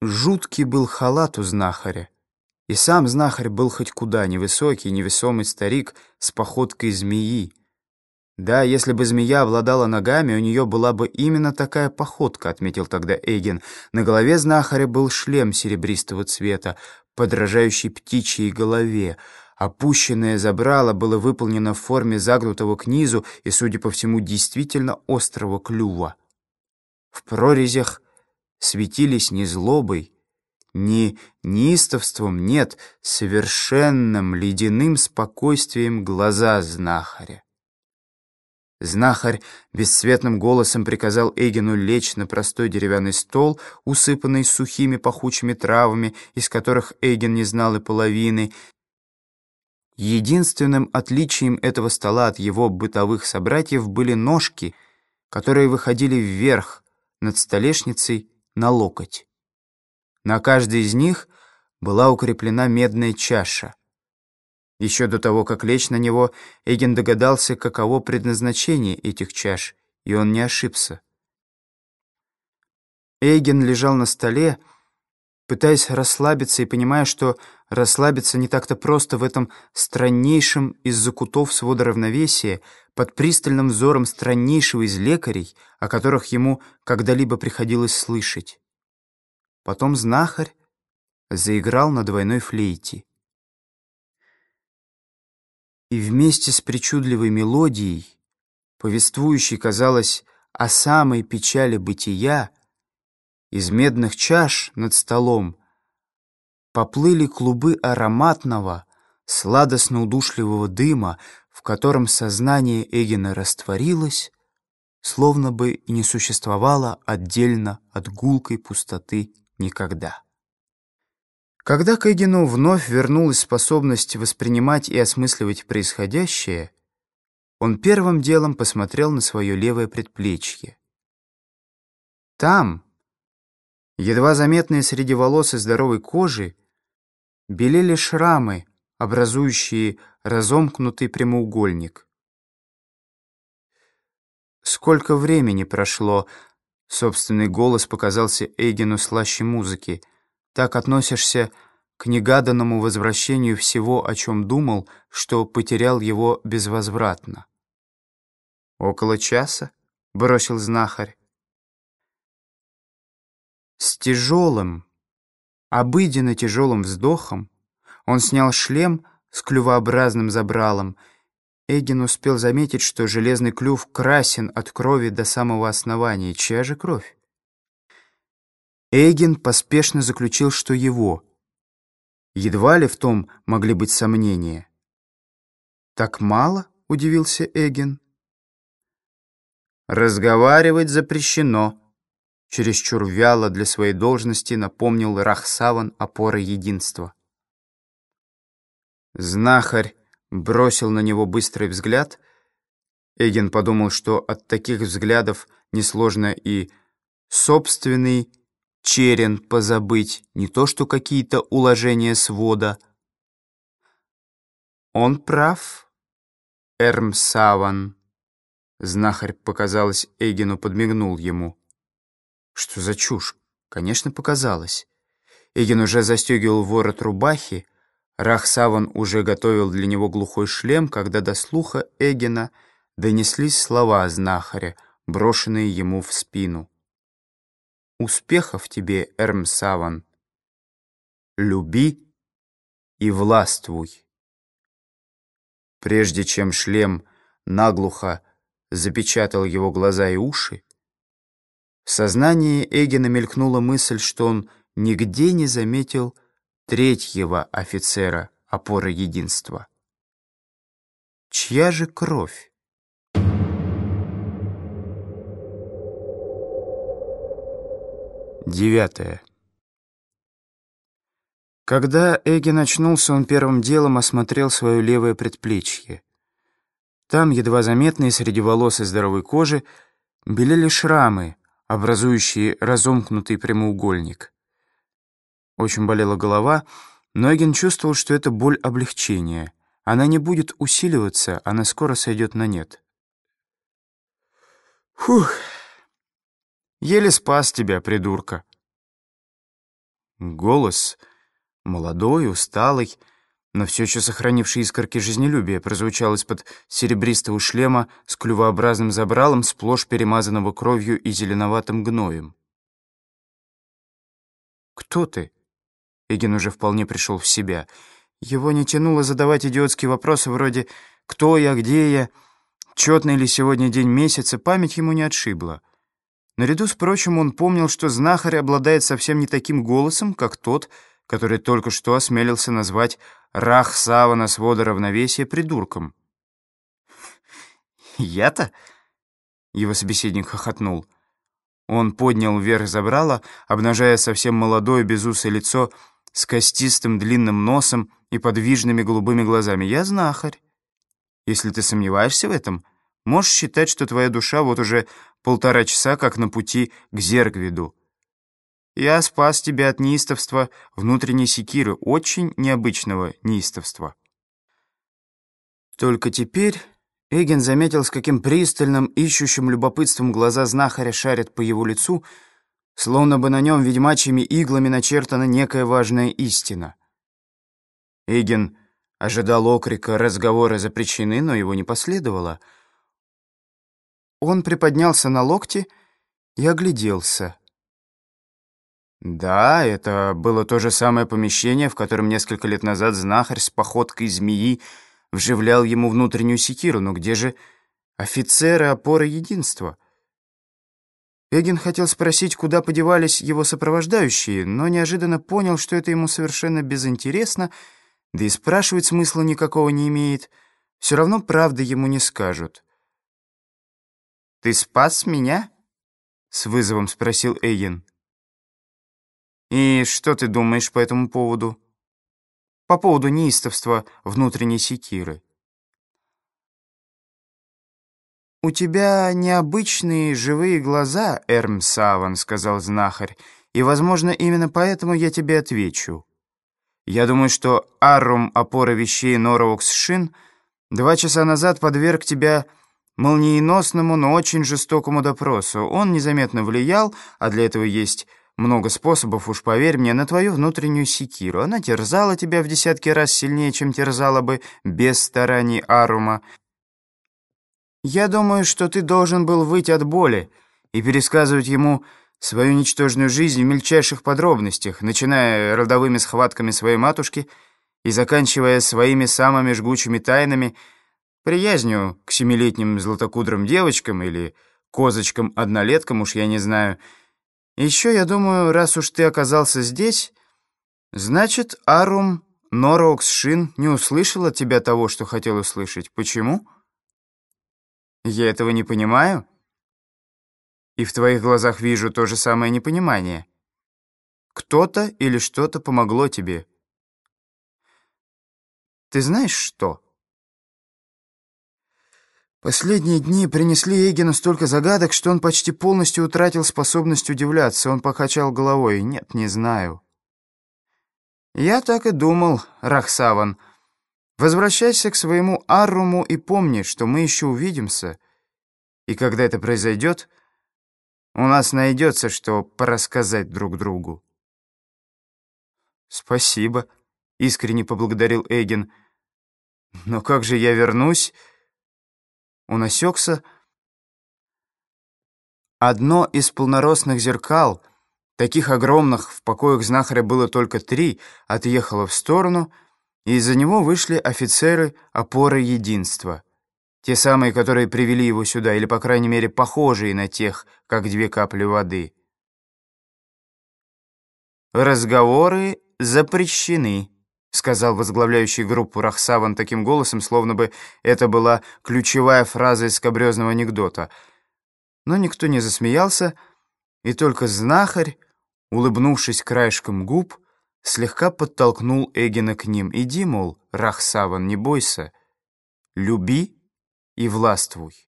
Жуткий был халат у знахаря. И сам знахарь был хоть куда, невысокий, невесомый старик с походкой змеи. Да, если бы змея обладала ногами, у нее была бы именно такая походка, отметил тогда Эйген. На голове знахаря был шлем серебристого цвета, подражающий птичьей голове. Опущенное забрало было выполнено в форме загнутого к низу и, судя по всему, действительно острого клюва. В прорезях светились не злобой, не неистовством, нет, совершенным ледяным спокойствием глаза знахаря. Знахарь бесцветным голосом приказал Эйгену лечь на простой деревянный стол, усыпанный сухими пахучими травами, из которых Эйген не знал и половины. Единственным отличием этого стола от его бытовых собратьев были ножки, которые выходили вверх над столешницей на локоть. На каждой из них была укреплена медная чаша. Еще до того, как лечь на него, Эгин догадался, каково предназначение этих чаш, и он не ошибся. Эйген лежал на столе, пытаясь расслабиться и понимая, что расслабиться не так-то просто в этом страннейшем из закутов свода равновесия, под пристальным взором страннейшего из лекарей, о которых ему когда-либо приходилось слышать. Потом знахарь заиграл на двойной флейте и вместе с причудливой мелодией, повествующей, казалось, о самой печали бытия, из медных чаш над столом поплыли клубы ароматного, сладостно-удушливого дыма, в котором сознание Эгина растворилось, словно бы и не существовало отдельно от гулкой пустоты никогда. Когда к Эгину вновь вернулась способность воспринимать и осмысливать происходящее, он первым делом посмотрел на свое левое предплечье. Там, едва заметные среди волос и здоровой кожи, белели шрамы, образующие разомкнутый прямоугольник. Сколько времени прошло, собственный голос показался Эйгену слаще музыки — так относишься к негаданному возвращению всего, о чем думал, что потерял его безвозвратно. «Около часа?» — бросил знахарь. С тяжелым, обыденно тяжелым вздохом он снял шлем с клювообразным забралом. Эгин успел заметить, что железный клюв красен от крови до самого основания. Чья же кровь? Эйген поспешно заключил, что его. Едва ли в том могли быть сомнения. «Так мало?» — удивился Эйген. «Разговаривать запрещено», — чересчур вяло для своей должности напомнил Рахсаван опоры единства. Знахарь бросил на него быстрый взгляд. Эйген подумал, что от таких взглядов несложно и собственный черен позабыть, не то что какие-то уложения свода. Он прав, Эрмсаван. Знахарь, показалось, Эйгену подмигнул ему. Что за чушь? Конечно, показалось. Эйген уже застегивал ворот рубахи, Рахсаван уже готовил для него глухой шлем, когда до слуха Эгена донеслись слова знахаря, брошенные ему в спину. Успехов тебе, Эрмсаван. Люби и властвуй. Прежде чем шлем наглухо запечатал его глаза и уши, в сознании Эгена мелькнула мысль, что он нигде не заметил третьего офицера опоры единства. Чья же кровь? Девятое. Когда Эги очнулся, он первым делом осмотрел свое левое предплечье. Там, едва заметные среди волос и здоровой кожи, белели шрамы, образующие разомкнутый прямоугольник. Очень болела голова, но Эгин чувствовал, что это боль облегчения. Она не будет усиливаться, она скоро сойдет на нет. «Фух!» Еле спас тебя, придурка. Голос молодой, усталый, но все еще сохранивший искорки жизнелюбия, прозвучал из-под серебристого шлема с клювообразным забралом, сплошь перемазанного кровью и зеленоватым гноем. «Кто ты?» Эгин уже вполне пришел в себя. Его не тянуло задавать идиотские вопросы вроде «Кто я? Где я?» Четный ли сегодня день месяца, память ему не отшибла. Наряду с прочим он помнил, что знахарь обладает совсем не таким голосом, как тот, который только что осмелился назвать Рах Савана свода равновесия придурком. «Я-то?» — его собеседник хохотнул. Он поднял вверх забрало, обнажая совсем молодое безусое лицо с костистым длинным носом и подвижными голубыми глазами. «Я знахарь. Если ты сомневаешься в этом, можешь считать, что твоя душа вот уже полтора часа как на пути к Зергвиду. Я спас тебя от неистовства внутренней секиры, очень необычного неистовства. Только теперь Эгин заметил, с каким пристальным, ищущим любопытством глаза знахаря шарят по его лицу, словно бы на нем ведьмачьими иглами начертана некая важная истина. Эгин ожидал окрика разговора за причины, но его не последовало. Он приподнялся на локте и огляделся. Да, это было то же самое помещение, в котором несколько лет назад знахарь с походкой змеи вживлял ему внутреннюю секиру. Но где же офицеры опоры единства? Эгин хотел спросить, куда подевались его сопровождающие, но неожиданно понял, что это ему совершенно безинтересно, да и спрашивать смысла никакого не имеет. Все равно правды ему не скажут. «Ты спас меня?» — с вызовом спросил Эгин. И что ты думаешь по этому поводу? По поводу неистовства внутренней секиры. «У тебя необычные живые глаза, Эрм Саван», — сказал знахарь, «и, возможно, именно поэтому я тебе отвечу. Я думаю, что Аррум, опора вещей Норовокс Шин, два часа назад подверг тебя молниеносному, но очень жестокому допросу. Он незаметно влиял, а для этого есть много способов, уж поверь мне, на твою внутреннюю секиру. Она терзала тебя в десятки раз сильнее, чем терзала бы без стараний Арума. Я думаю, что ты должен был выйти от боли и пересказывать ему свою ничтожную жизнь в мельчайших подробностях, начиная родовыми схватками своей матушки и заканчивая своими самыми жгучими тайнами, приязнью к семилетним златокудрым девочкам или козочкам-однолеткам, уж я не знаю, — еще, я думаю, раз уж ты оказался здесь, значит, Арум Нороксшин не услышал от тебя того, что хотел услышать. Почему? Я этого не понимаю. И в твоих глазах вижу то же самое непонимание. Кто-то или что-то помогло тебе. Ты знаешь что? Последние дни принесли Эгину столько загадок, что он почти полностью утратил способность удивляться. Он покачал головой. «Нет, не знаю». «Я так и думал, Рахсаван. Возвращайся к своему Арруму и помни, что мы еще увидимся. И когда это произойдет, у нас найдется, что порассказать друг другу». «Спасибо», — искренне поблагодарил Эгин. «Но как же я вернусь?» Он осекся. Одно из полноростных зеркал, таких огромных в покоях знахаря было только три, отъехало в сторону, и из-за него вышли офицеры опоры единства. Те самые, которые привели его сюда, или, по крайней мере, похожие на тех, как две капли воды. Разговоры запрещены. — сказал возглавляющий группу Рахсаван таким голосом, словно бы это была ключевая фраза из скобрезного анекдота. Но никто не засмеялся, и только знахарь, улыбнувшись краешком губ, слегка подтолкнул Эгина к ним. «Иди, мол, Рахсаван, не бойся, люби и властвуй».